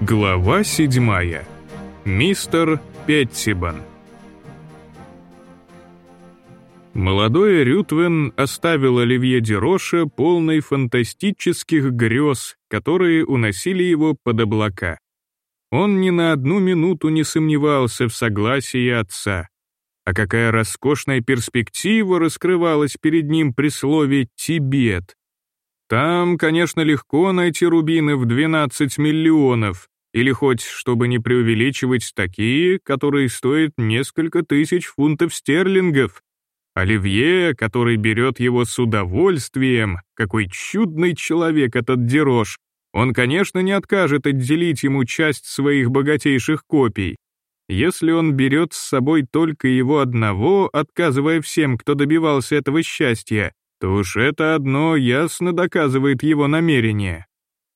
Глава седьмая. Мистер Петтибан. Молодой Рютвен оставил Оливье Дероша полной фантастических грез, которые уносили его под облака. Он ни на одну минуту не сомневался в согласии отца. А какая роскошная перспектива раскрывалась перед ним при слове «Тибет». Там, конечно, легко найти рубины в 12 миллионов, или хоть, чтобы не преувеличивать, такие, которые стоят несколько тысяч фунтов стерлингов. Оливье, который берет его с удовольствием, какой чудный человек этот Дерош, он, конечно, не откажет отделить ему часть своих богатейших копий. Если он берет с собой только его одного, отказывая всем, кто добивался этого счастья, то уж это одно ясно доказывает его намерение.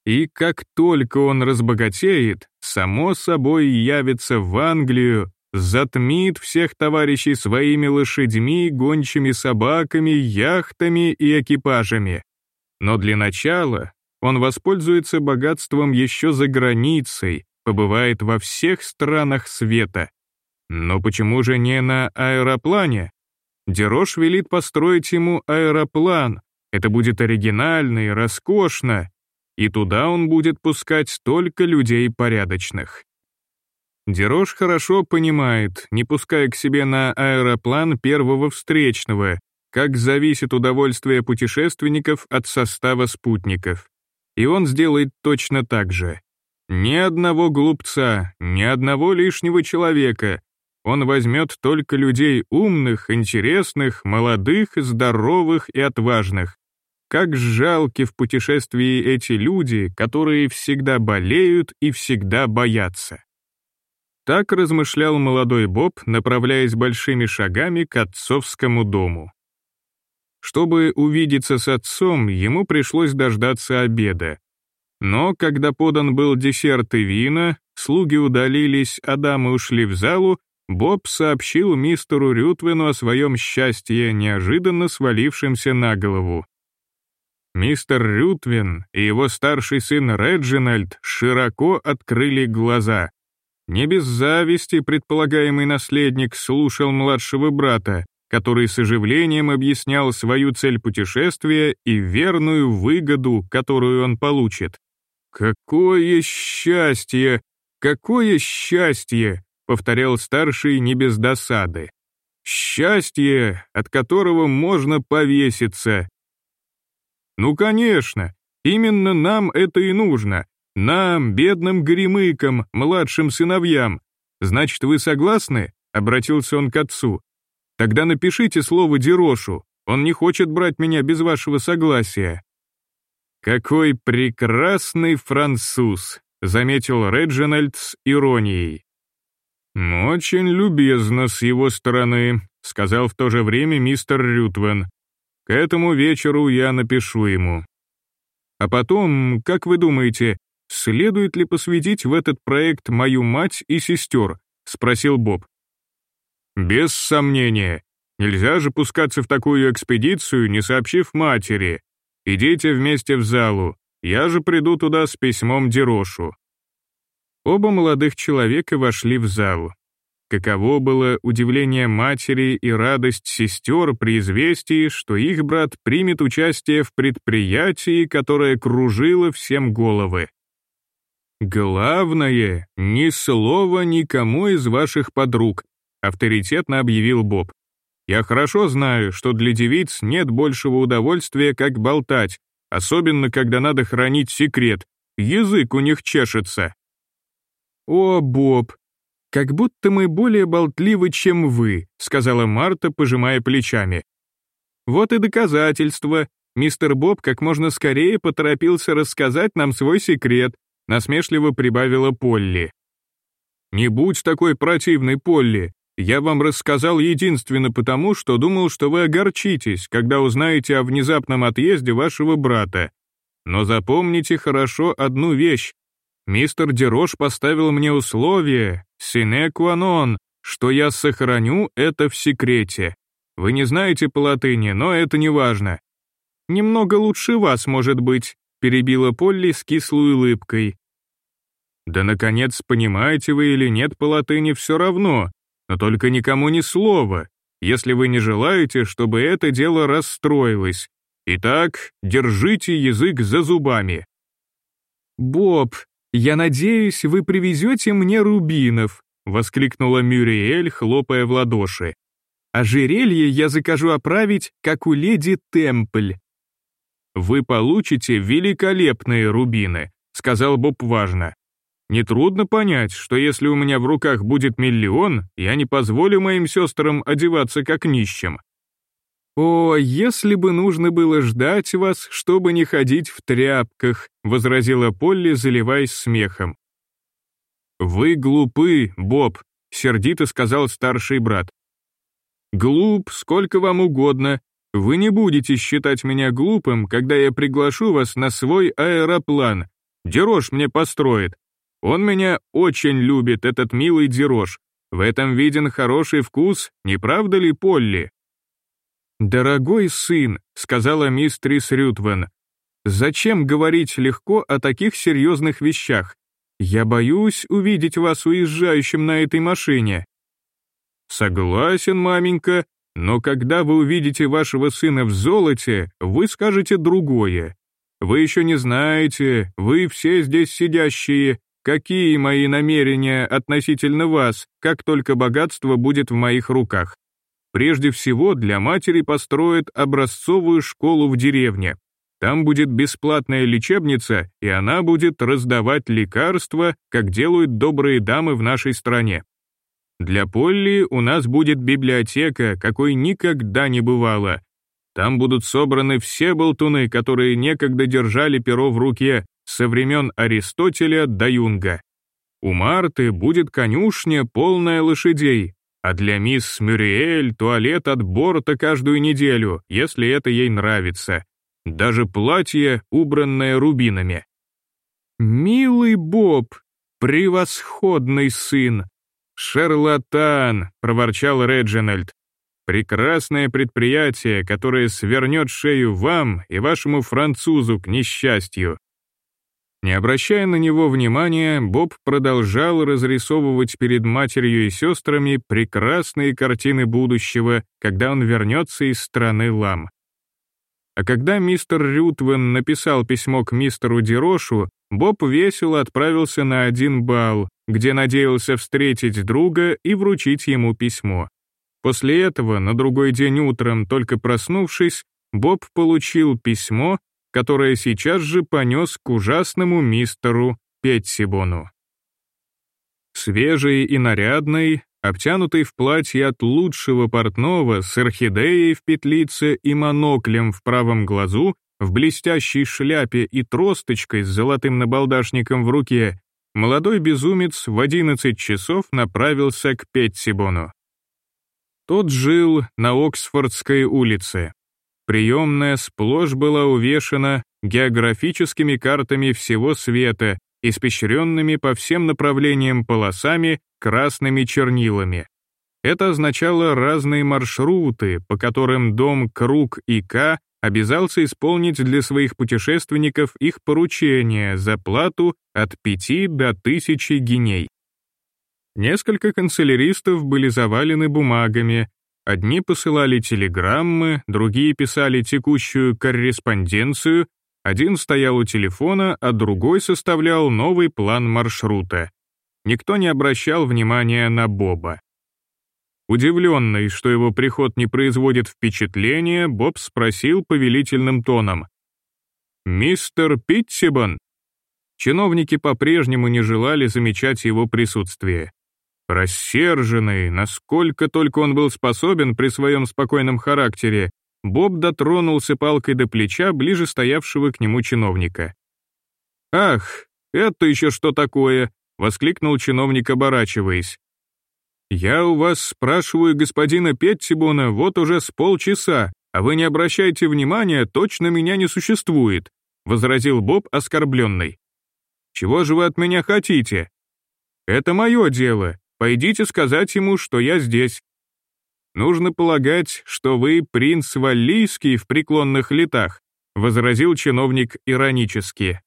И как только он разбогатеет, само собой явится в Англию, затмит всех товарищей своими лошадьми, гончими собаками, яхтами и экипажами. Но для начала он воспользуется богатством еще за границей, побывает во всех странах света. Но почему же не на аэроплане? Дерош велит построить ему аэроплан. Это будет оригинально и роскошно, и туда он будет пускать только людей порядочных. Дерош хорошо понимает, не пуская к себе на аэроплан первого встречного, как зависит удовольствие путешественников от состава спутников. И он сделает точно так же. Ни одного глупца, ни одного лишнего человека, он возьмет только людей умных, интересных, молодых, здоровых и отважных. Как жалки в путешествии эти люди, которые всегда болеют и всегда боятся. Так размышлял молодой Боб, направляясь большими шагами к отцовскому дому. Чтобы увидеться с отцом, ему пришлось дождаться обеда. Но когда подан был десерт и вина, слуги удалились, а дамы ушли в залу, Боб сообщил мистеру Рютвену о своем счастье, неожиданно свалившемся на голову. Мистер Рютвин и его старший сын Реджинальд широко открыли глаза. Не без зависти предполагаемый наследник слушал младшего брата, который с оживлением объяснял свою цель путешествия и верную выгоду, которую он получит. «Какое счастье! Какое счастье!» — повторял старший не без досады. «Счастье, от которого можно повеситься!» «Ну, конечно, именно нам это и нужно. Нам, бедным горемыкам, младшим сыновьям. Значит, вы согласны?» — обратился он к отцу. «Тогда напишите слово Дерошу. Он не хочет брать меня без вашего согласия». «Какой прекрасный француз!» — заметил Реджинальд с иронией. «Очень любезно с его стороны», — сказал в то же время мистер Рютвен. «К этому вечеру я напишу ему». «А потом, как вы думаете, следует ли посвятить в этот проект мою мать и сестер?» — спросил Боб. «Без сомнения. Нельзя же пускаться в такую экспедицию, не сообщив матери. Идите вместе в залу. Я же приду туда с письмом Дерошу. Оба молодых человека вошли в зал. Каково было удивление матери и радость сестер при известии, что их брат примет участие в предприятии, которое кружило всем головы. «Главное, ни слова никому из ваших подруг», авторитетно объявил Боб. «Я хорошо знаю, что для девиц нет большего удовольствия, как болтать, особенно когда надо хранить секрет. Язык у них чешется». «О, Боб, как будто мы более болтливы, чем вы», сказала Марта, пожимая плечами. «Вот и доказательство. Мистер Боб как можно скорее поторопился рассказать нам свой секрет», насмешливо прибавила Полли. «Не будь такой противной, Полли. Я вам рассказал единственно потому, что думал, что вы огорчитесь, когда узнаете о внезапном отъезде вашего брата. Но запомните хорошо одну вещь. Мистер Дерош поставил мне условие, non, что я сохраню это в секрете. Вы не знаете по латыни, но это не важно. Немного лучше вас, может быть, перебила Полли с кислой улыбкой. Да, наконец, понимаете вы или нет по латыни все равно, но только никому ни слова, если вы не желаете, чтобы это дело расстроилось. Итак, держите язык за зубами». «Боб, я надеюсь, вы привезете мне рубинов», — воскликнула Мюриэль, хлопая в ладоши. «Ожерелье я закажу оправить, как у леди Темпль». «Вы получите великолепные рубины», — сказал Боб важно. «Нетрудно понять, что если у меня в руках будет миллион, я не позволю моим сестрам одеваться как нищим». «О, если бы нужно было ждать вас, чтобы не ходить в тряпках», возразила Полли, заливаясь смехом. «Вы глупы, Боб», — сердито сказал старший брат. «Глуп, сколько вам угодно. Вы не будете считать меня глупым, когда я приглашу вас на свой аэроплан. Дерош мне построит. Он меня очень любит, этот милый Дерош. В этом виден хороший вкус, не правда ли, Полли?» «Дорогой сын», — сказала мистрис Рютвен, «зачем говорить легко о таких серьезных вещах? Я боюсь увидеть вас уезжающим на этой машине». «Согласен, маменька, но когда вы увидите вашего сына в золоте, вы скажете другое. Вы еще не знаете, вы все здесь сидящие, какие мои намерения относительно вас, как только богатство будет в моих руках. Прежде всего, для матери построят образцовую школу в деревне. Там будет бесплатная лечебница, и она будет раздавать лекарства, как делают добрые дамы в нашей стране. Для Полли у нас будет библиотека, какой никогда не бывало. Там будут собраны все болтуны, которые некогда держали перо в руке, со времен Аристотеля до Юнга. У Марты будет конюшня, полная лошадей, а для мисс Мюриэль туалет от борта каждую неделю, если это ей нравится. Даже платье, убранное рубинами. «Милый Боб, превосходный сын!» «Шарлатан!» — проворчал Реджинальд. «Прекрасное предприятие, которое свернет шею вам и вашему французу к несчастью. Не обращая на него внимания, Боб продолжал разрисовывать перед матерью и сестрами прекрасные картины будущего, когда он вернется из страны лам. А когда мистер Рютвен написал письмо к мистеру Дерошу, Боб весело отправился на один бал, где надеялся встретить друга и вручить ему письмо. После этого, на другой день утром, только проснувшись, Боб получил письмо, которое сейчас же понес к ужасному мистеру Петтибону. Свежий и нарядный, обтянутый в платье от лучшего портного с орхидеей в петлице и моноклем в правом глазу, в блестящей шляпе и тросточкой с золотым набалдашником в руке, молодой безумец в 11 часов направился к Петтибону. Тот жил на Оксфордской улице. Приемная сплошь была увешана географическими картами всего света, испещренными по всем направлениям полосами красными чернилами. Это означало разные маршруты, по которым дом Круг и К обязался исполнить для своих путешественников их поручения за плату от 5 до 1000 гиней. Несколько канцеляристов были завалены бумагами, Одни посылали телеграммы, другие писали текущую корреспонденцию, один стоял у телефона, а другой составлял новый план маршрута. Никто не обращал внимания на Боба. Удивленный, что его приход не производит впечатления, Боб спросил повелительным тоном. «Мистер Питтибан?» Чиновники по-прежнему не желали замечать его присутствие. Рассерженный, насколько только он был способен при своем спокойном характере, Боб дотронулся палкой до плеча ближе стоявшего к нему чиновника. «Ах, это еще что такое?» — воскликнул чиновник, оборачиваясь. «Я у вас спрашиваю господина Петтибона вот уже с полчаса, а вы не обращайте внимания, точно меня не существует», — возразил Боб оскорбленный. «Чего же вы от меня хотите?» «Это мое дело, Пойдите сказать ему, что я здесь. Нужно полагать, что вы принц Валлийский в преклонных летах, возразил чиновник иронически.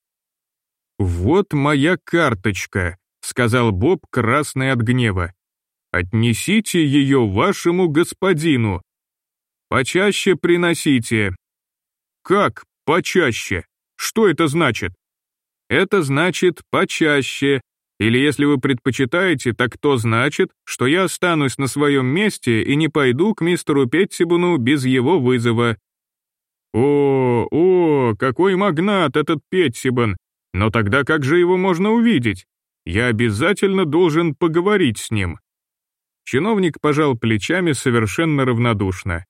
«Вот моя карточка», — сказал Боб, красный от гнева. «Отнесите ее вашему господину. Почаще приносите». «Как почаще? Что это значит?» «Это значит почаще, или если вы предпочитаете, так то значит, что я останусь на своем месте и не пойду к мистеру Петтибуну без его вызова». «О, о, какой магнат этот Петтибун! Но тогда как же его можно увидеть? Я обязательно должен поговорить с ним». Чиновник пожал плечами совершенно равнодушно.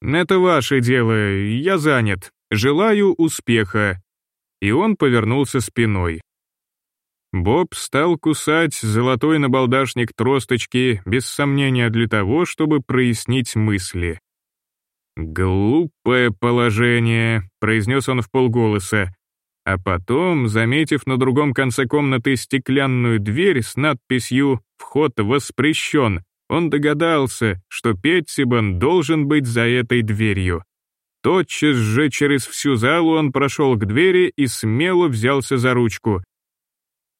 «Это ваше дело, я занят. Желаю успеха». И он повернулся спиной. Боб стал кусать золотой набалдашник тросточки, без сомнения для того, чтобы прояснить мысли. «Глупое положение», — произнес он в полголоса. А потом, заметив на другом конце комнаты стеклянную дверь с надписью «Вход воспрещен», он догадался, что Петтибан должен быть за этой дверью. Тотчас же через всю залу он прошел к двери и смело взялся за ручку.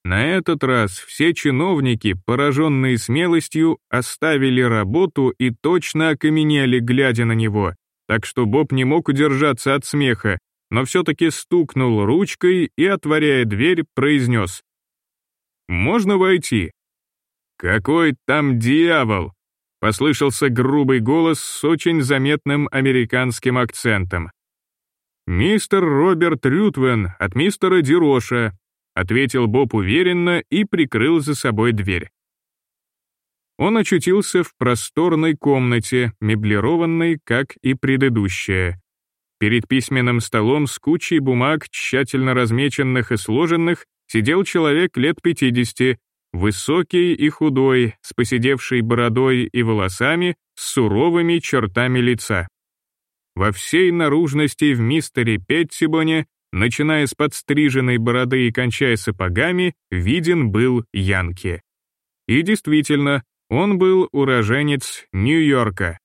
На этот раз все чиновники, пораженные смелостью, оставили работу и точно окаменели, глядя на него, так что Боб не мог удержаться от смеха, но все-таки стукнул ручкой и, отворяя дверь, произнес. «Можно войти?» «Какой там дьявол!» — послышался грубый голос с очень заметным американским акцентом. «Мистер Роберт Рютвен от мистера Дироша», — ответил Боб уверенно и прикрыл за собой дверь. Он очутился в просторной комнате, меблированной, как и предыдущая. Перед письменным столом с кучей бумаг, тщательно размеченных и сложенных, сидел человек лет 50, высокий и худой, с поседевшей бородой и волосами, с суровыми чертами лица. Во всей наружности в мистере Петтибоне, начиная с подстриженной бороды и кончая сапогами, виден был Янки. И действительно, он был уроженец Нью-Йорка,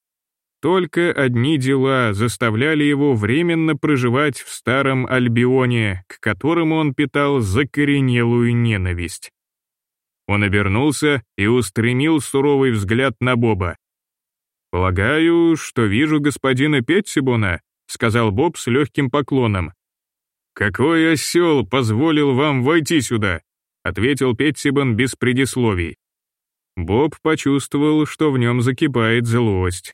только одни дела заставляли его временно проживать в старом Альбионе, к которому он питал закоренелую ненависть. Он обернулся и устремил суровый взгляд на Боба. «Полагаю, что вижу господина Петтибона», — сказал Боб с легким поклоном. «Какой осел позволил вам войти сюда?» — ответил Петтибон без предисловий. Боб почувствовал, что в нем закипает злость.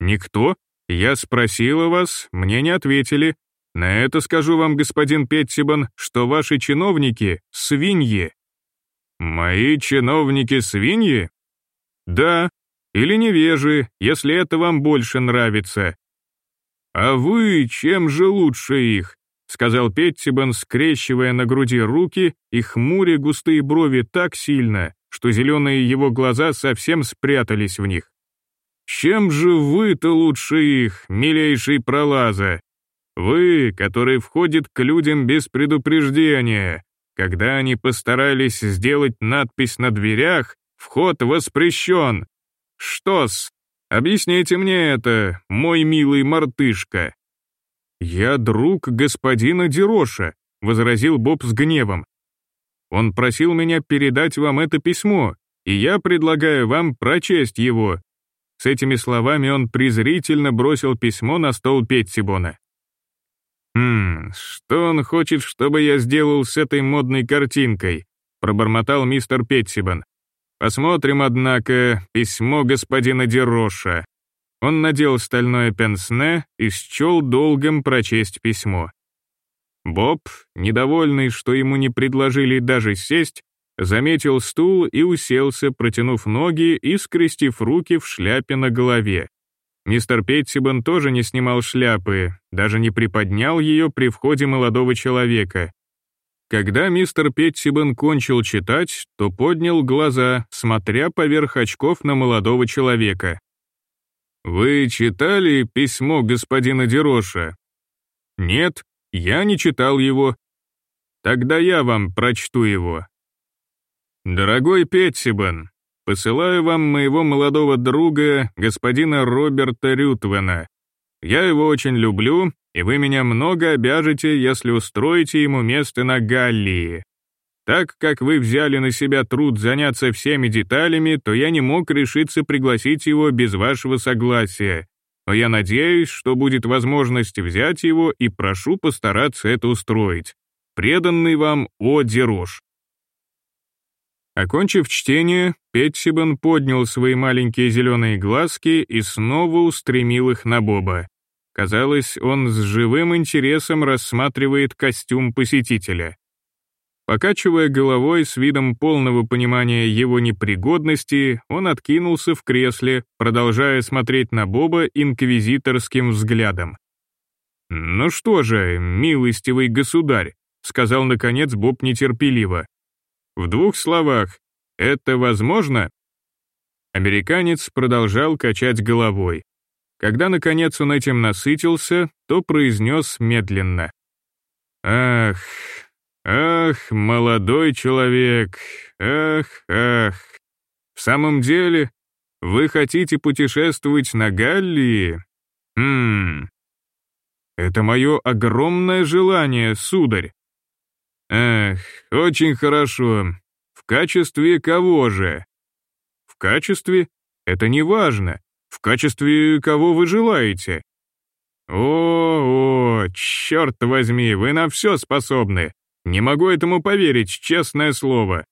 «Никто? Я спросила вас, мне не ответили. На это скажу вам, господин Петтибан, что ваши чиновники — свиньи». «Мои чиновники свиньи?» «Да, или невежи, если это вам больше нравится». «А вы чем же лучше их?» — сказал Петтибан, скрещивая на груди руки и хмуря густые брови так сильно, что зеленые его глаза совсем спрятались в них. Чем же вы-то лучше их, милейший пролаза? Вы, который входит к людям без предупреждения, когда они постарались сделать надпись на дверях «Вход воспрещен». Что-с, объясните мне это, мой милый мартышка. «Я друг господина Дероша», — возразил Боб с гневом. «Он просил меня передать вам это письмо, и я предлагаю вам прочесть его, с этими словами он презрительно бросил письмо на стол Петтибона. «Хм, что он хочет, чтобы я сделал с этой модной картинкой?» пробормотал мистер Петтибон. «Посмотрим, однако, письмо господина Дероша». Он надел стальное пенсне и счел долгом прочесть письмо. Боб, недовольный, что ему не предложили даже сесть, заметил стул и уселся, протянув ноги и скрестив руки в шляпе на голове. Мистер Петтибан тоже не снимал шляпы, даже не приподнял ее при входе молодого человека. Когда мистер Петтибан кончил читать, то поднял глаза, смотря поверх очков на молодого человека. «Вы читали письмо господина Дероша?» «Нет, я не читал его». «Тогда я вам прочту его», «Дорогой Петтибан, посылаю вам моего молодого друга, господина Роберта Рютвена. Я его очень люблю и вы меня много обяжете, если устроите ему место на Галлии. Так как вы взяли на себя труд заняться всеми деталями, то я не мог решиться пригласить его без вашего согласия. Но я надеюсь, что будет возможность взять его и прошу постараться это устроить. Преданный вам О. Дерош. Окончив чтение, Петсибан поднял свои маленькие зеленые глазки и снова устремил их на Боба. Казалось, он с живым интересом рассматривает костюм посетителя. Покачивая головой с видом полного понимания его непригодности, он откинулся в кресле, продолжая смотреть на Боба инквизиторским взглядом. «Ну что же, милостивый государь», — сказал наконец Боб нетерпеливо. «В двух словах, это возможно?» Американец продолжал качать головой. Когда, наконец, он этим насытился, то произнес медленно. «Ах, Ах, молодой человек, ах, ах. В самом деле, вы хотите путешествовать на Галлии? Хм. Это мое огромное желание, сударь. Ах, очень хорошо. В качестве кого же? В качестве? Это не важно. В качестве кого вы желаете? О, о, черт возьми, вы на все способны. Не могу этому поверить, честное слово.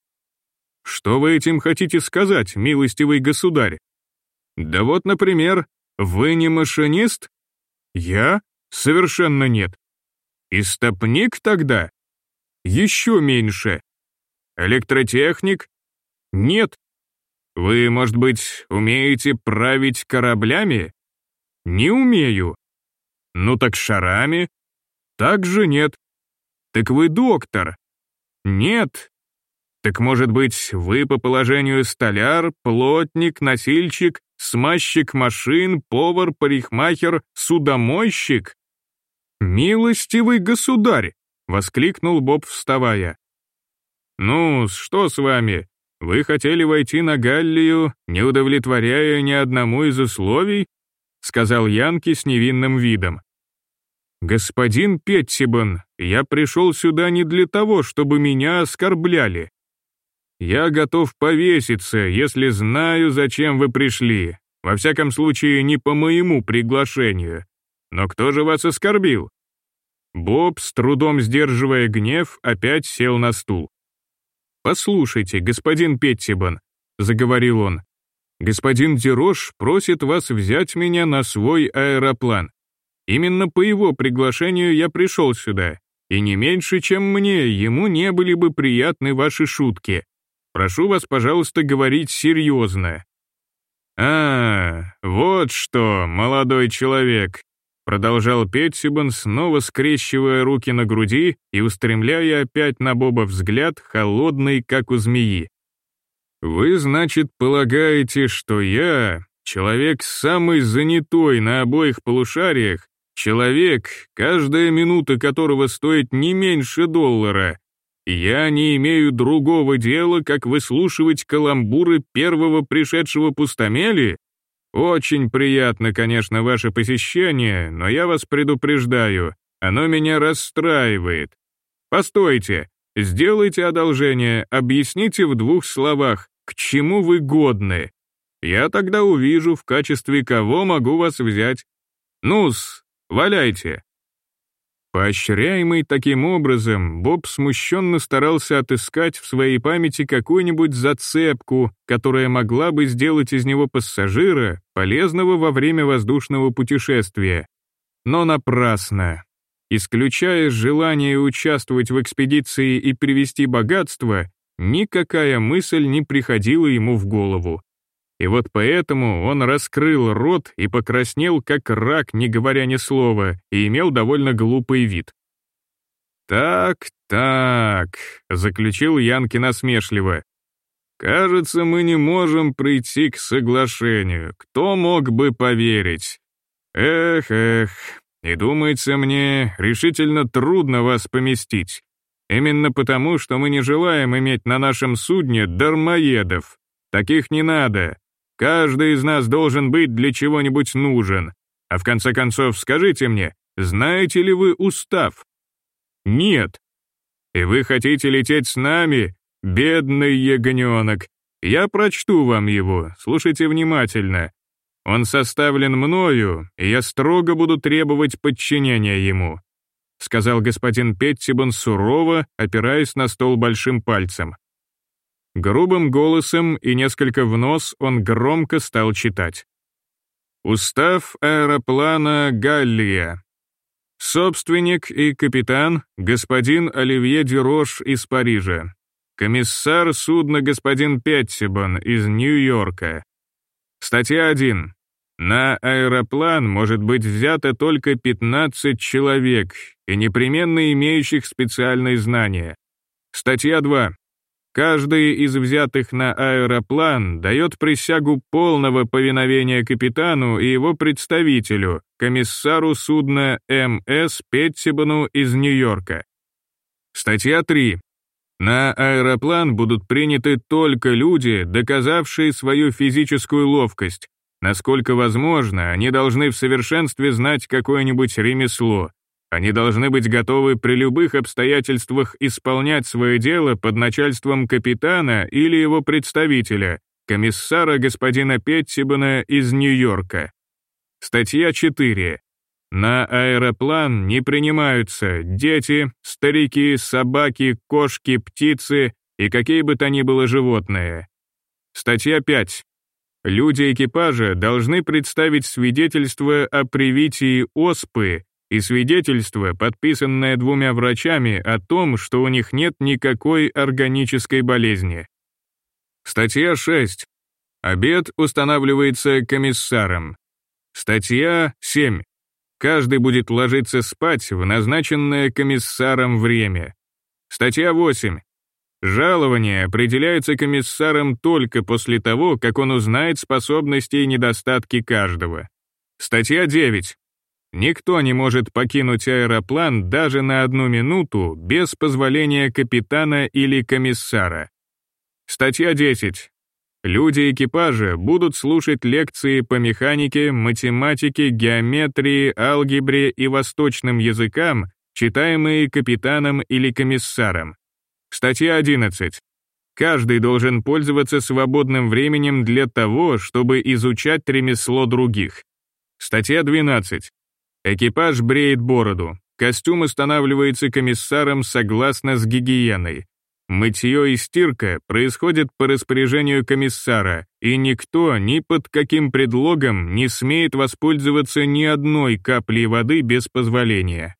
Что вы этим хотите сказать, милостивый государь? Да вот, например, вы не машинист? Я? Совершенно нет. Истопник тогда? Еще меньше. Электротехник? Нет. Вы, может быть, умеете править кораблями? Не умею. Ну так шарами? Также нет. Так вы доктор. Нет. Так может быть, вы по положению столяр, плотник, носильщик, смазчик машин, повар, парикмахер, судомойщик? «Милостивый государь!» — воскликнул Боб, вставая. «Ну, что с вами? Вы хотели войти на Галлию, не удовлетворяя ни одному из условий?» — сказал Янки с невинным видом. «Господин Петтибан, я пришел сюда не для того, чтобы меня оскорбляли. Я готов повеситься, если знаю, зачем вы пришли. Во всяком случае, не по моему приглашению. Но кто же вас оскорбил?» Боб, с трудом сдерживая гнев, опять сел на стул. «Послушайте, господин Петтибан», — заговорил он, — «господин Дерош просит вас взять меня на свой аэроплан. Именно по его приглашению я пришел сюда, и не меньше, чем мне, ему не были бы приятны ваши шутки. Прошу вас, пожалуйста, говорить серьезно». «А, вот что, молодой человек», продолжал Петсибан, снова скрещивая руки на груди и устремляя опять на Боба взгляд, холодный, как у змеи. «Вы, значит, полагаете, что я, человек самый занятой на обоих полушариях, Человек, каждая минута которого стоит не меньше доллара. Я не имею другого дела, как выслушивать каламбуры первого пришедшего пустомели. Очень приятно, конечно, ваше посещение, но я вас предупреждаю, оно меня расстраивает. Постойте, сделайте одолжение, объясните в двух словах, к чему вы годны. Я тогда увижу, в качестве кого могу вас взять. Ну-с, Валяйте!» Поощряемый таким образом, Боб смущенно старался отыскать в своей памяти какую-нибудь зацепку, которая могла бы сделать из него пассажира, полезного во время воздушного путешествия. Но напрасно. Исключая желание участвовать в экспедиции и привести богатство, никакая мысль не приходила ему в голову. И вот поэтому он раскрыл рот и покраснел, как рак, не говоря ни слова, и имел довольно глупый вид. «Так, так», — заключил Янки насмешливо. «Кажется, мы не можем прийти к соглашению. Кто мог бы поверить? Эх, эх, и думается мне, решительно трудно вас поместить. Именно потому, что мы не желаем иметь на нашем судне дармоедов. Таких не надо. Каждый из нас должен быть для чего-нибудь нужен. А в конце концов, скажите мне, Знаете ли вы устав? Нет. И вы хотите лететь с нами, бедный ягненок? Я прочту вам его, слушайте внимательно. Он составлен мною, и я строго буду требовать подчинения ему», сказал господин Петтибон сурово, опираясь на стол большим пальцем. Грубым голосом и несколько в нос он громко стал читать. Устав аэроплана «Галлия». Собственник и капитан — господин Оливье Дюрош из Парижа. Комиссар судна господин Петтибон из Нью-Йорка. Статья 1. На аэроплан может быть взято только 15 человек и непременно имеющих специальные знания. Статья 2. Каждый из взятых на аэроплан дает присягу полного повиновения капитану и его представителю, комиссару судна М.С. Петтибану из Нью-Йорка. Статья 3. На аэроплан будут приняты только люди, доказавшие свою физическую ловкость, Насколько возможно, они должны в совершенстве знать какое-нибудь ремесло. Они должны быть готовы при любых обстоятельствах исполнять свое дело под начальством капитана или его представителя, комиссара господина Петтибана из Нью-Йорка. Статья 4. На аэроплан не принимаются дети, старики, собаки, кошки, птицы и какие бы то ни было животные. Статья 5. Люди экипажа должны представить свидетельство о привитии оспы и свидетельство, подписанное двумя врачами о том, что у них нет никакой органической болезни. Статья 6. Обед устанавливается комиссаром. Статья 7. Каждый будет ложиться спать в назначенное комиссаром время. Статья 8. Жалование определяется комиссаром только после того, как он узнает способности и недостатки каждого. Статья 9. Никто не может покинуть аэроплан даже на одну минуту без позволения капитана или комиссара. Статья 10. Люди экипажа будут слушать лекции по механике, математике, геометрии, алгебре и восточным языкам, читаемые капитаном или комиссаром. Статья 11. Каждый должен пользоваться свободным временем для того, чтобы изучать ремесло других. Статья 12. Экипаж бреет бороду. Костюм устанавливается комиссаром согласно с гигиеной. Мытье и стирка происходят по распоряжению комиссара, и никто ни под каким предлогом не смеет воспользоваться ни одной каплей воды без позволения.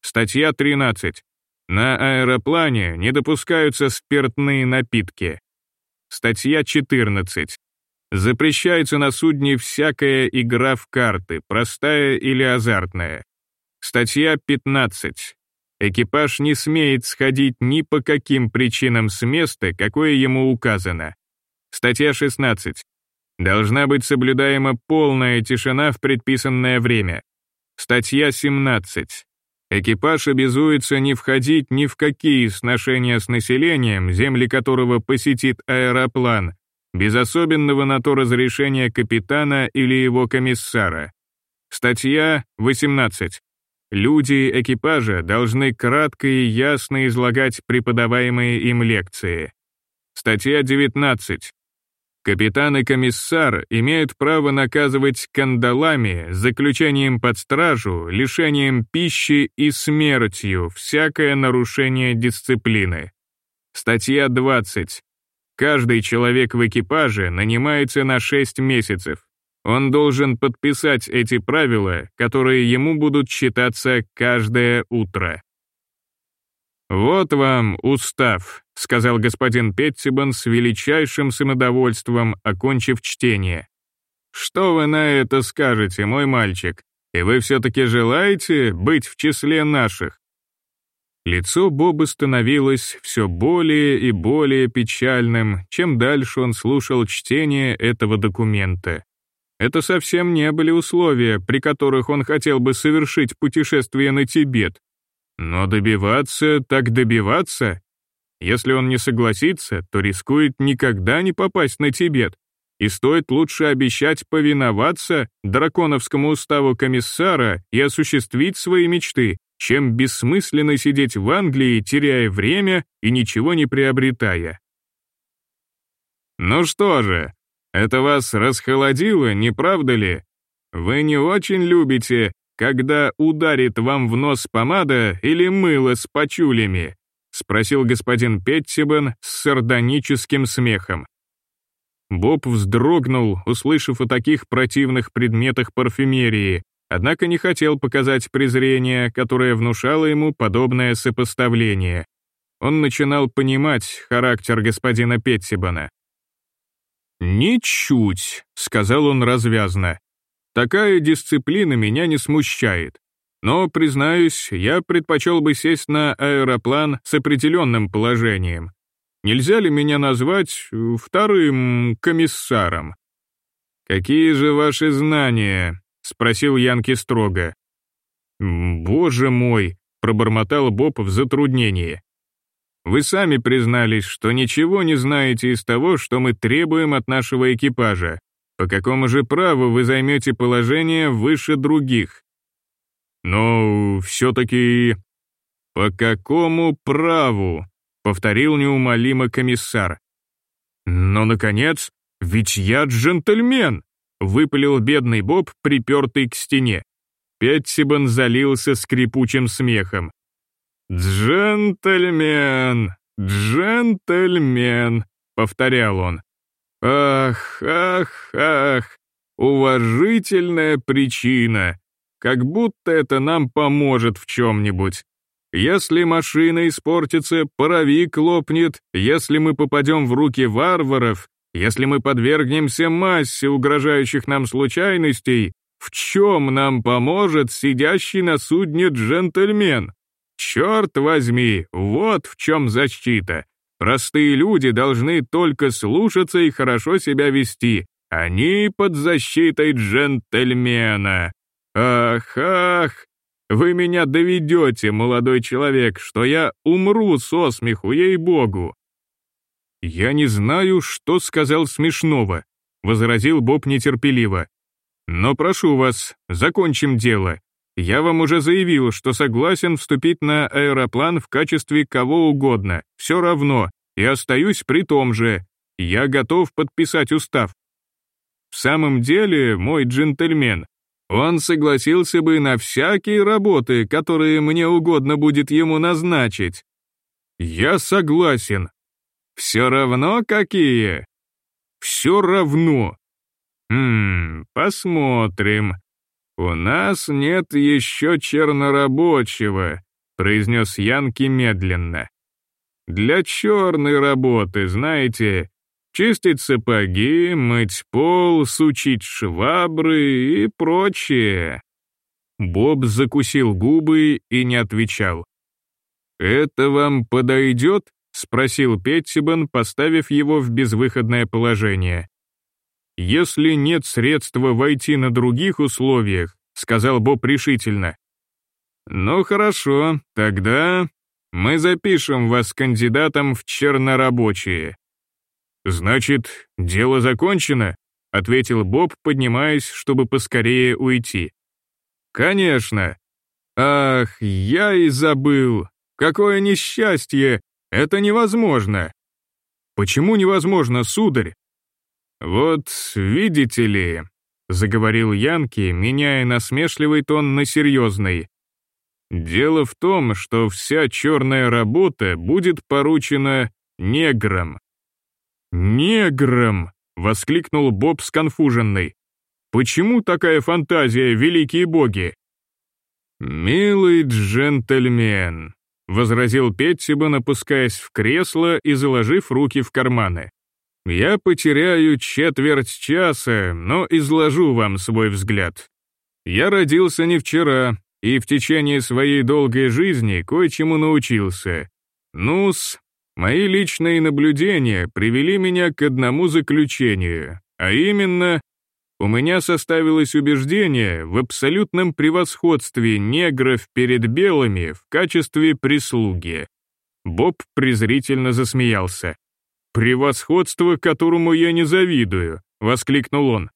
Статья 13. На аэроплане не допускаются спиртные напитки. Статья 14. Запрещается на судне всякая игра в карты, простая или азартная. Статья 15. Экипаж не смеет сходить ни по каким причинам с места, какое ему указано. Статья 16. Должна быть соблюдаема полная тишина в предписанное время. Статья 17. Экипаж обязуется не входить ни в какие сношения с населением, земли которого посетит аэроплан, без особенного на то разрешения капитана или его комиссара. Статья 18. Люди экипажа должны кратко и ясно излагать преподаваемые им лекции. Статья 19. Капитан и комиссар имеют право наказывать кандалами, заключением под стражу, лишением пищи и смертью всякое нарушение дисциплины. Статья 20. Каждый человек в экипаже нанимается на 6 месяцев. Он должен подписать эти правила, которые ему будут считаться каждое утро. «Вот вам устав», — сказал господин Петтибан с величайшим самодовольством, окончив чтение. «Что вы на это скажете, мой мальчик? И вы все-таки желаете быть в числе наших?» Лицо Боба становилось все более и более печальным, чем дальше он слушал чтение этого документа. Это совсем не были условия, при которых он хотел бы совершить путешествие на Тибет, но добиваться так добиваться. Если он не согласится, то рискует никогда не попасть на Тибет. И стоит лучше обещать повиноваться драконовскому уставу комиссара и осуществить свои мечты, чем бессмысленно сидеть в Англии, теряя время и ничего не приобретая. Ну что же, это вас расхолодило, не правда ли? Вы не очень любите, когда ударит вам в нос помада или мыло с пачулями? спросил господин Петтибен с сардоническим смехом. Боб вздрогнул, услышав о таких противных предметах парфюмерии, однако не хотел показать презрение, которое внушало ему подобное сопоставление. Он начинал понимать характер господина Петтибана. «Ничуть», — сказал он развязно. «Такая дисциплина меня не смущает. Но, признаюсь, я предпочел бы сесть на аэроплан с определенным положением. Нельзя ли меня назвать вторым комиссаром?» «Какие же ваши знания?» — спросил Янки строго. «Боже мой!» — пробормотал Боб в затруднении. Вы сами признались, что ничего не знаете из того, что мы требуем от нашего экипажа. По какому же праву вы займете положение выше других? Но все-таки... По какому праву? Повторил неумолимо комиссар. Но, наконец, ведь я джентльмен! Выпалил бедный Боб, припертый к стене. Петтибан залился скрипучим смехом. «Джентльмен! Джентльмен!» — повторял он. «Ах, ах, ах! Уважительная причина! Как будто это нам поможет в чем-нибудь. Если машина испортится, паровик лопнет, если мы попадем в руки варваров, если мы подвергнемся массе угрожающих нам случайностей, в чем нам поможет сидящий на судне джентльмен? Черт возьми, вот в чем защита. Простые люди должны только слушаться и хорошо себя вести. Они под защитой джентльмена. Ах, ах, вы меня доведете, молодой человек, что я умру со смеху, ей-богу. Я не знаю, что сказал смешного, возразил Боб нетерпеливо. Но прошу вас, закончим дело. Я вам уже заявил, что согласен вступить на аэроплан в качестве кого угодно, все равно, и остаюсь при том же. Я готов подписать устав. В самом деле, мой джентльмен, он согласился бы на всякие работы, которые мне угодно будет ему назначить. Я согласен. Все равно какие? Все равно. Хм, посмотрим. «У нас нет еще чернорабочего», — произнес Янки медленно. «Для черной работы, знаете, чистить сапоги, мыть пол, сучить швабры и прочее». Боб закусил губы и не отвечал. «Это вам подойдет?» — спросил Петтибан, поставив его в безвыходное положение. «Если нет средства войти на других условиях», — сказал Боб решительно. «Ну хорошо, тогда мы запишем вас кандидатом в чернорабочие». «Значит, дело закончено?» — ответил Боб, поднимаясь, чтобы поскорее уйти. «Конечно. Ах, я и забыл. Какое несчастье! Это невозможно!» «Почему невозможно, сударь?» «Вот видите ли», — заговорил Янки, меняя насмешливый тон на серьезный. «Дело в том, что вся черная работа будет поручена неграм». «Неграм!» — воскликнул Боб сконфуженный. «Почему такая фантазия, великие боги?» «Милый джентльмен», — возразил Петтибан, опускаясь в кресло и заложив руки в карманы. Я потеряю четверть часа, но изложу вам свой взгляд. Я родился не вчера, и в течение своей долгой жизни кое-чему научился. Нус, мои личные наблюдения привели меня к одному заключению, а именно, у меня составилось убеждение в абсолютном превосходстве негров перед белыми в качестве прислуги. Боб презрительно засмеялся. Превосходство, которому я не завидую. — воскликнул он.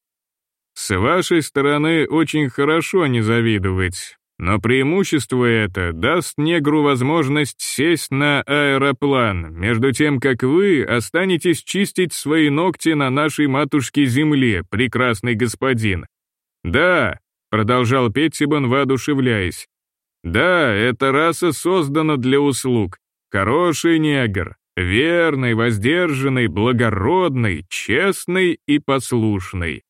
«С вашей стороны очень хорошо не завидовать, но преимущество это даст негру возможность сесть на аэроплан, между тем, как вы останетесь чистить свои ногти на нашей матушке-земле, прекрасный господин. Да, продолжал Петтибан, воодушевляясь. Да, эта раса создана для услуг. Хороший негр, верный, воздержанный, благородный, честный и послушный.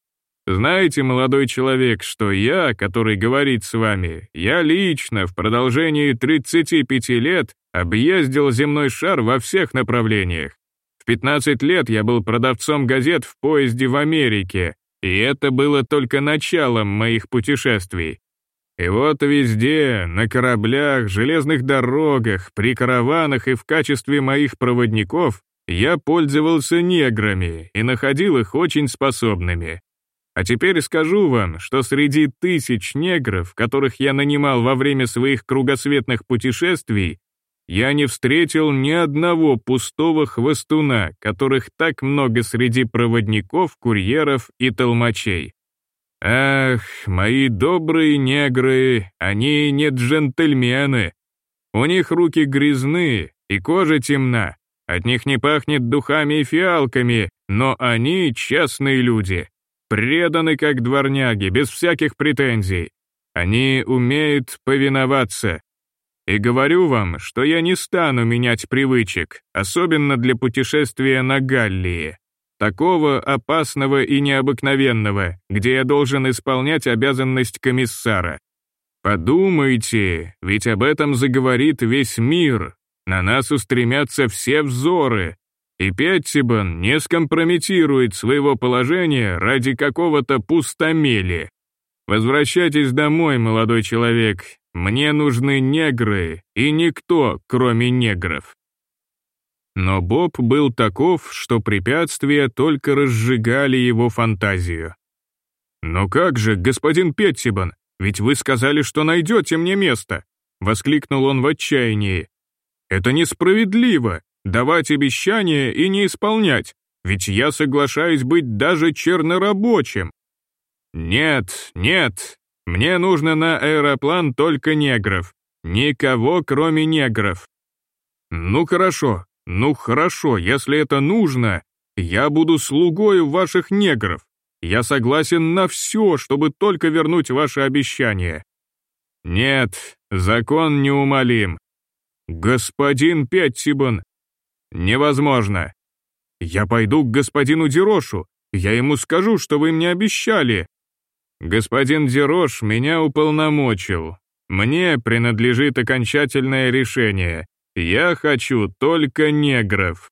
Знаете, молодой человек, что я, который говорит с вами, я лично в продолжении 35 лет объездил земной шар во всех направлениях. В 15 лет я был продавцом газет в поезде в Америке, и это было только началом моих путешествий. И вот везде, на кораблях, железных дорогах, при караванах и в качестве моих проводников я пользовался неграми и находил их очень способными. А теперь скажу вам, что среди тысяч негров, которых я нанимал во время своих кругосветных путешествий, я не встретил ни одного пустого хвостуна, которых так много среди проводников, курьеров и толмачей. Ах, мои добрые негры, они не джентльмены. У них руки грязны и кожа темна, от них не пахнет духами и фиалками, но они честные люди, преданы как дворняги, без всяких претензий. Они умеют повиноваться. И говорю вам, что я не стану менять привычек, особенно для путешествия на Галлии, такого опасного и необыкновенного, где я должен исполнять обязанность комиссара. Подумайте, ведь об этом заговорит весь мир, на нас устремятся все взоры, и Петтибан не скомпрометирует своего положения ради какого-то пустомели. Возвращайтесь домой, молодой человек, мне нужны негры и никто, кроме негров. Но Боб был таков, что препятствия только разжигали его фантазию. «Но как же, господин Петтибан, ведь вы сказали, что найдете мне место!» — воскликнул он в отчаянии. «Это несправедливо! Давать обещания и не исполнять, ведь я соглашаюсь быть даже чернорабочим. Нет, нет, мне нужно на аэроплан только негров. Никого, кроме негров. Ну хорошо, ну хорошо, если это нужно, я буду слугой ваших негров. Я согласен на все, чтобы только вернуть ваше обещание. Нет, закон неумолим. Господин Петтибан, «Невозможно. Я пойду к господину Дерошу, я ему скажу, что вы мне обещали». «Господин Дерош меня уполномочил. Мне принадлежит окончательное решение. Я хочу только негров».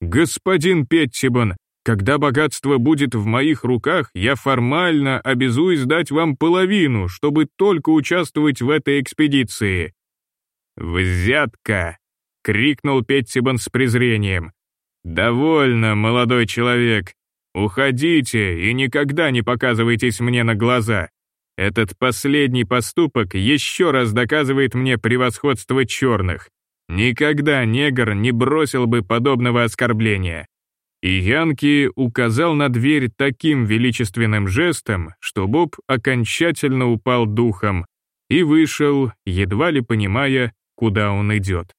«Господин Петтибан, когда богатство будет в моих руках, я формально обязуюсь дать вам половину, чтобы только участвовать в этой экспедиции». «Взятка!» — крикнул Петтибан с презрением. «Довольно, молодой человек. Уходите и никогда не показывайтесь мне на глаза. Этот последний поступок еще раз доказывает мне превосходство черных. Никогда негр не бросил бы подобного оскорбления». И Янки указал на дверь таким величественным жестом, что Боб окончательно упал духом и вышел, едва ли понимая, куда он идет.